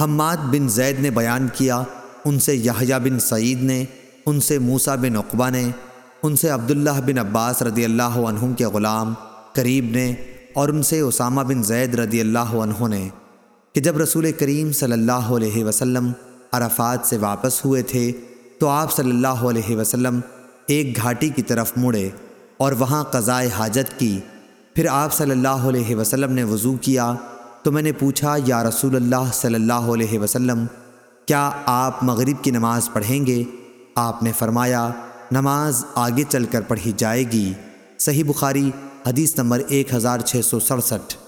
حماد بن زید نے بیان کیا، ان سے یحییٰ بن سعید نے، ان سے موسیٰ بن عقبہ نے، ان سے عبداللہ بن عباس رضی اللہ عنہم کے غلام قریب نے اور ان سے اسامہ بن زید رضی اللہ عنہ نے کہ جب رسول کریم صلی اللہ علیہ وسلم عرفات سے واپس ہوئے تھے، تو آپ صلی اللہ علیہ وسلم ایک گھاٹی کی طرف مڑے اور وہاں قضائے حاجت کی۔ پھر آپ صلی اللہ علیہ وسلم نے وضو کیا تو میں نے پوچھا، یا رسول اللہ صلی اللہ علیہ وسلم، کیا آپ مغرب کی نماز پڑھیں گے؟ آپ نے فرمایا، نماز آگے چل کر پڑھی جائے گی۔ صحیح بخاری، حدیث نمبر ایک ہزار چھ سو سڑسٹھ۔